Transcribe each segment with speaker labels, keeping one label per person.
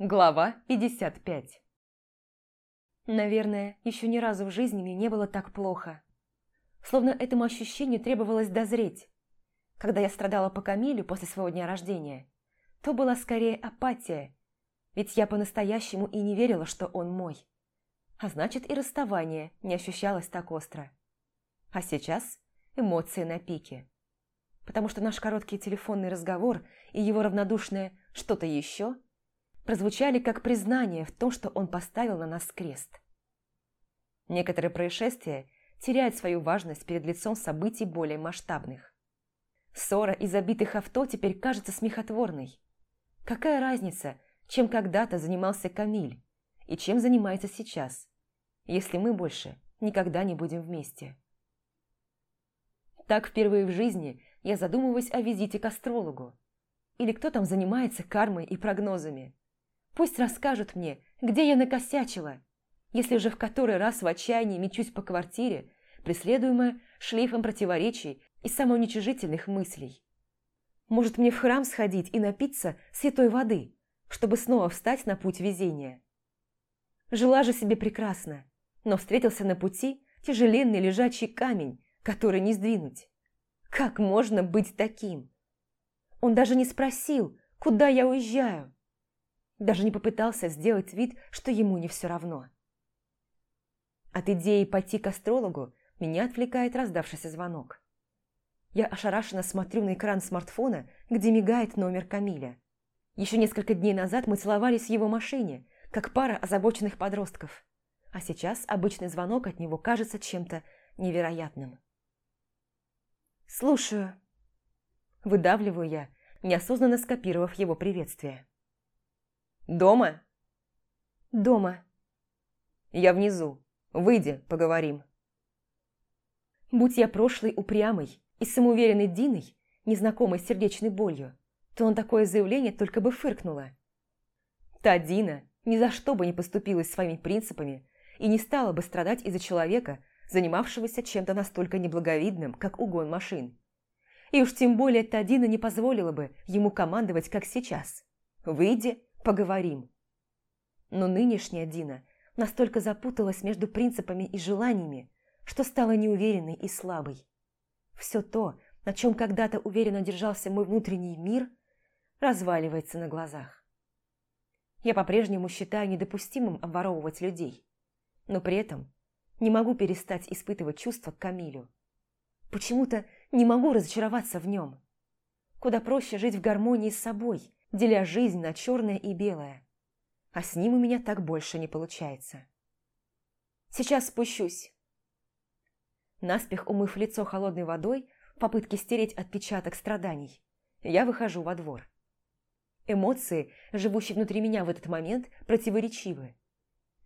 Speaker 1: Глава 55 Наверное, еще ни разу в жизни мне не было так плохо. Словно этому ощущению требовалось дозреть. Когда я страдала по Камилю после своего дня рождения, то была скорее апатия, ведь я по-настоящему и не верила, что он мой. А значит, и расставание не ощущалось так остро. А сейчас эмоции на пике. Потому что наш короткий телефонный разговор и его равнодушное «что-то еще» прозвучали как признание в том, что он поставил на нас крест. Некоторые происшествия теряют свою важность перед лицом событий более масштабных. Ссора из забитых авто теперь кажется смехотворной. Какая разница, чем когда-то занимался Камиль и чем занимается сейчас, если мы больше никогда не будем вместе? Так впервые в жизни я задумываюсь о визите к астрологу. Или кто там занимается кармой и прогнозами. Пусть расскажут мне, где я накосячила, если уже в который раз в отчаянии мечусь по квартире, преследуемая шлейфом противоречий и самоуничижительных мыслей. Может, мне в храм сходить и напиться святой воды, чтобы снова встать на путь везения? Жила же себе прекрасно, но встретился на пути тяжеленный лежачий камень, который не сдвинуть. Как можно быть таким? Он даже не спросил, куда я уезжаю. Даже не попытался сделать вид, что ему не все равно. От идеи пойти к астрологу меня отвлекает раздавшийся звонок. Я ошарашенно смотрю на экран смартфона, где мигает номер Камиля. Еще несколько дней назад мы целовались в его машине, как пара озабоченных подростков. А сейчас обычный звонок от него кажется чем-то невероятным. «Слушаю», – выдавливаю я, неосознанно скопировав его приветствие. «Дома?» «Дома». «Я внизу. Выйди, поговорим». Будь я прошлой упрямой и самоуверенной Диной, незнакомой с сердечной болью, то он такое заявление только бы фыркнула. Та Дина ни за что бы не поступилась своими принципами и не стала бы страдать из-за человека, занимавшегося чем-то настолько неблаговидным, как угон машин. И уж тем более та Дина не позволила бы ему командовать, как сейчас. «Выйди, Поговорим. Но нынешняя Дина настолько запуталась между принципами и желаниями, что стала неуверенной и слабой. Все то, на чем когда-то уверенно держался мой внутренний мир, разваливается на глазах. Я по-прежнему считаю недопустимым обворовывать людей, но при этом не могу перестать испытывать чувства к Камилю. Почему-то не могу разочароваться в нем. Куда проще жить в гармонии с собой, деля жизнь на черное и белое. А с ним у меня так больше не получается. Сейчас спущусь. Наспех умыв лицо холодной водой в попытке стереть отпечаток страданий, я выхожу во двор. Эмоции, живущие внутри меня в этот момент, противоречивы.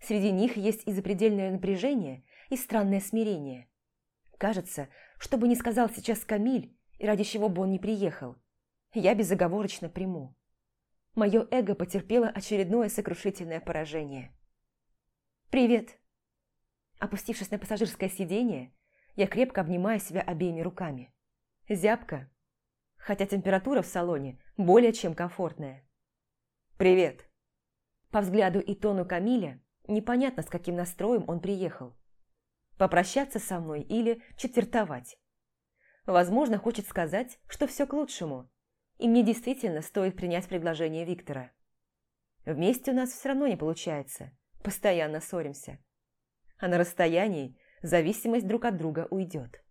Speaker 1: Среди них есть и запредельное напряжение, и странное смирение. Кажется, что бы ни сказал сейчас Камиль, и ради чего бы он не приехал, я безоговорочно приму мое эго потерпело очередное сокрушительное поражение. «Привет!» Опустившись на пассажирское сиденье, я крепко обнимаю себя обеими руками. Зябко, хотя температура в салоне более чем комфортная. «Привет!» По взгляду и тону Камиля непонятно, с каким настроем он приехал. Попрощаться со мной или четвертовать. Возможно, хочет сказать, что все к лучшему, и мне действительно стоит принять предложение Виктора. Вместе у нас все равно не получается, постоянно ссоримся. А на расстоянии зависимость друг от друга уйдет.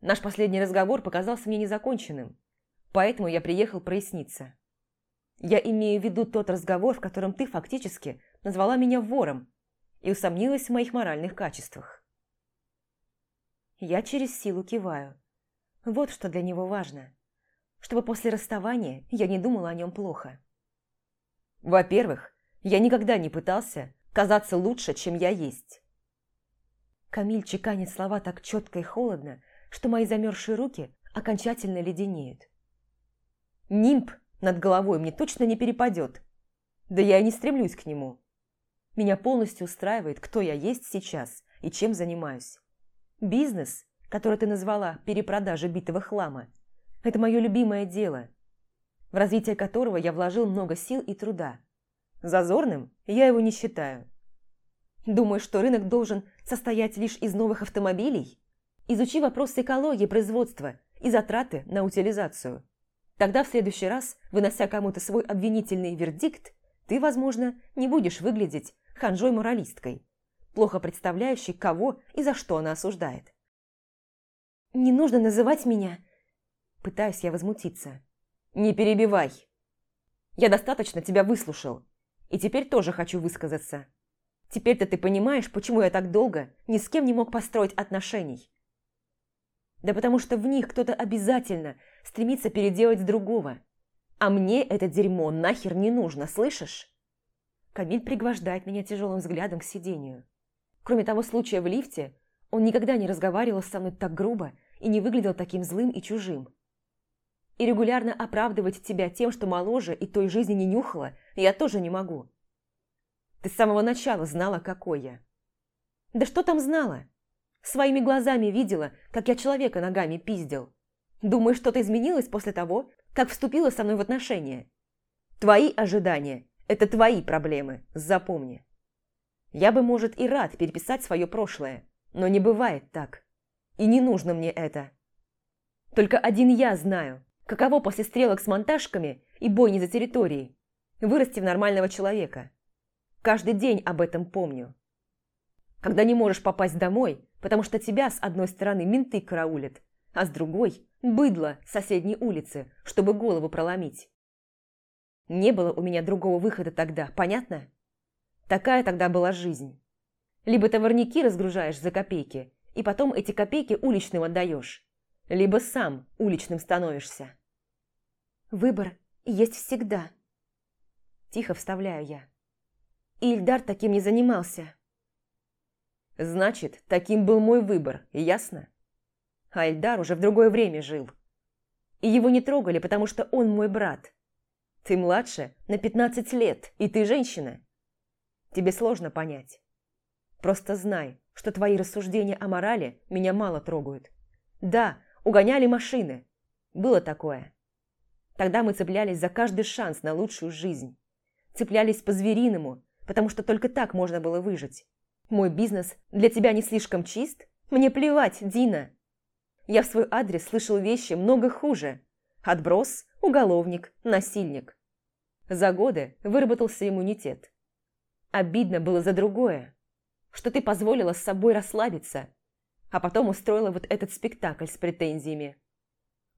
Speaker 1: Наш последний разговор показался мне незаконченным, поэтому я приехал проясниться. Я имею в виду тот разговор, в котором ты фактически назвала меня вором и усомнилась в моих моральных качествах. Я через силу киваю. Вот что для него важно чтобы после расставания я не думала о нем плохо. Во-первых, я никогда не пытался казаться лучше, чем я есть. Камиль чеканит слова так четко и холодно, что мои замерзшие руки окончательно леденеют. Нимб над головой мне точно не перепадет. Да я и не стремлюсь к нему. Меня полностью устраивает, кто я есть сейчас и чем занимаюсь. Бизнес, который ты назвала перепродажей битого хлама – это мое любимое дело, в развитие которого я вложил много сил и труда. Зазорным я его не считаю. Думаешь, что рынок должен состоять лишь из новых автомобилей? Изучи вопросы экологии производства и затраты на утилизацию. Тогда в следующий раз, вынося кому-то свой обвинительный вердикт, ты, возможно, не будешь выглядеть ханжой-моралисткой, плохо представляющей, кого и за что она осуждает. «Не нужно называть меня...» Пытаюсь я возмутиться. «Не перебивай. Я достаточно тебя выслушал, и теперь тоже хочу высказаться. Теперь-то ты понимаешь, почему я так долго ни с кем не мог построить отношений. Да потому что в них кто-то обязательно стремится переделать другого. А мне это дерьмо нахер не нужно, слышишь? Камиль пригвождает меня тяжелым взглядом к сидению. Кроме того случая в лифте, он никогда не разговаривал со мной так грубо и не выглядел таким злым и чужим. И регулярно оправдывать тебя тем, что моложе и той жизни не нюхала, я тоже не могу. Ты с самого начала знала, какой я. Да что там знала? Своими глазами видела, как я человека ногами пиздил. Думаешь, что-то изменилось после того, как вступила со мной в отношения? Твои ожидания – это твои проблемы, запомни. Я бы, может, и рад переписать свое прошлое, но не бывает так. И не нужно мне это. Только один я знаю, каково после стрелок с монтажками и бойни за территорией вырасти в нормального человека. Каждый день об этом помню. Когда не можешь попасть домой, потому что тебя с одной стороны менты караулят, а с другой – быдло соседней улицы, чтобы голову проломить. Не было у меня другого выхода тогда, понятно? Такая тогда была жизнь. Либо товарники разгружаешь за копейки, и потом эти копейки уличным отдаешь, либо сам уличным становишься. Выбор есть всегда. Тихо вставляю я. И Ильдар таким не занимался. Значит, таким был мой выбор, ясно? А Ильдар уже в другое время жил. И его не трогали, потому что он мой брат. Ты младше на 15 лет, и ты женщина. Тебе сложно понять. Просто знай, что твои рассуждения о морали меня мало трогают. Да, угоняли машины. Было такое. Тогда мы цеплялись за каждый шанс на лучшую жизнь. Цеплялись по-звериному, потому что только так можно было выжить. Мой бизнес для тебя не слишком чист? Мне плевать, Дина. Я в свой адрес слышал вещи много хуже. Отброс, уголовник, насильник. За годы выработался иммунитет. Обидно было за другое, что ты позволила с собой расслабиться, а потом устроила вот этот спектакль с претензиями.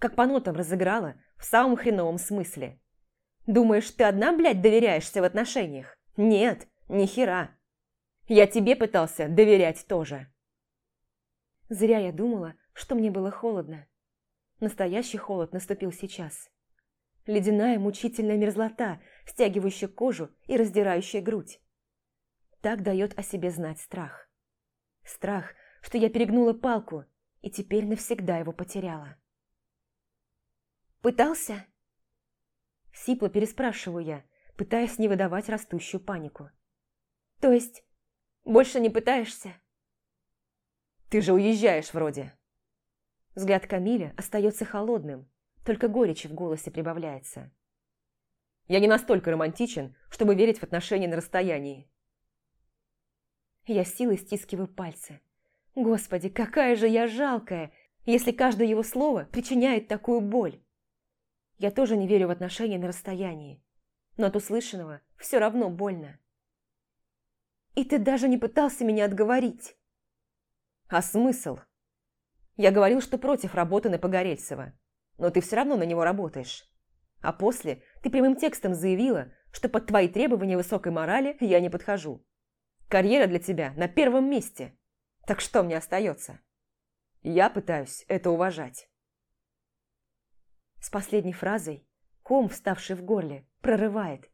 Speaker 1: Как по нотам разыграла, в самом хреновом смысле. Думаешь, ты одна, блядь, доверяешься в отношениях? Нет, ни хера. Я тебе пытался доверять тоже. Зря я думала, что мне было холодно. Настоящий холод наступил сейчас. Ледяная мучительная мерзлота, стягивающая кожу и раздирающая грудь. Так дает о себе знать страх. Страх, что я перегнула палку и теперь навсегда его потеряла. «Пытался?» Сипло переспрашиваю я, пытаясь не выдавать растущую панику. «То есть больше не пытаешься?» «Ты же уезжаешь вроде». Взгляд Камиля остается холодным, только горечи в голосе прибавляется. «Я не настолько романтичен, чтобы верить в отношения на расстоянии». Я силой стискиваю пальцы. Господи, какая же я жалкая, если каждое его слово причиняет такую боль. Я тоже не верю в отношения на расстоянии, но от услышанного все равно больно. И ты даже не пытался меня отговорить. А смысл? Я говорил, что против работы на Погорельцева, но ты все равно на него работаешь. А после ты прямым текстом заявила, что под твои требования высокой морали я не подхожу. Карьера для тебя на первом месте. Так что мне остается? Я пытаюсь это уважать. С последней фразой ком, вставший в горле, прорывает,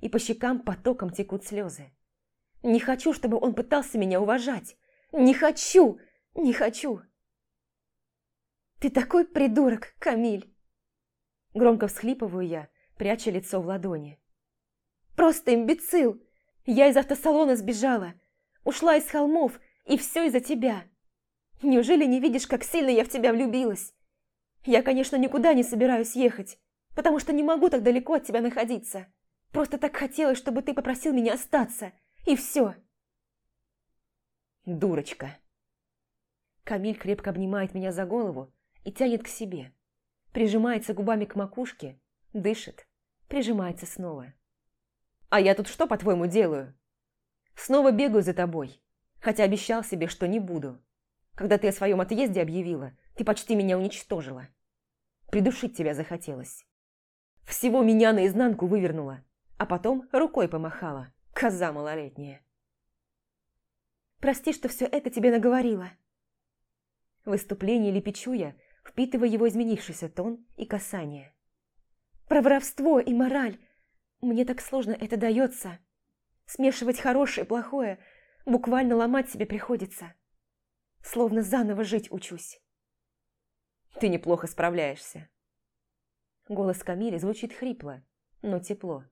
Speaker 1: и по щекам потоком текут слезы. Не хочу, чтобы он пытался меня уважать. Не хочу! Не хочу! Ты такой придурок, Камиль! Громко всхлипываю я, пряча лицо в ладони. Просто имбецил! Я из автосалона сбежала, ушла из холмов, и все из-за тебя. Неужели не видишь, как сильно я в тебя влюбилась? Я, конечно, никуда не собираюсь ехать, потому что не могу так далеко от тебя находиться. Просто так хотелось, чтобы ты попросил меня остаться. И все. Дурочка. Камиль крепко обнимает меня за голову и тянет к себе. Прижимается губами к макушке, дышит, прижимается снова. А я тут что, по-твоему, делаю? Снова бегаю за тобой, хотя обещал себе, что не буду. Когда ты о своем отъезде объявила, ты почти меня уничтожила. Придушить тебя захотелось. Всего меня наизнанку вывернула, а потом рукой помахала, коза малолетняя. Прости, что все это тебе наговорила. В выступлении лепечу я, впитывая его изменившийся тон и касание. Про воровство и мораль. Мне так сложно это дается. Смешивать хорошее и плохое, буквально ломать себе приходится. Словно заново жить учусь. Ты неплохо справляешься. Голос Камиля звучит хрипло, но тепло.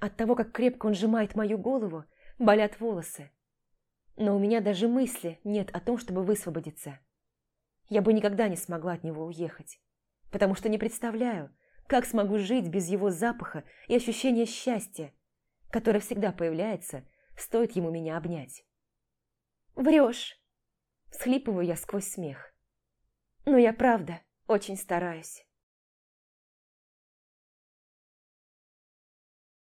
Speaker 1: От того, как крепко он сжимает мою голову, болят волосы. Но у меня даже мысли нет о том, чтобы высвободиться. Я бы никогда не смогла от него уехать, потому что не представляю, как смогу жить без его запаха и ощущения счастья, которое всегда появляется, стоит ему меня обнять. «Врешь!» – схлипываю я сквозь смех. «Но я правда очень стараюсь».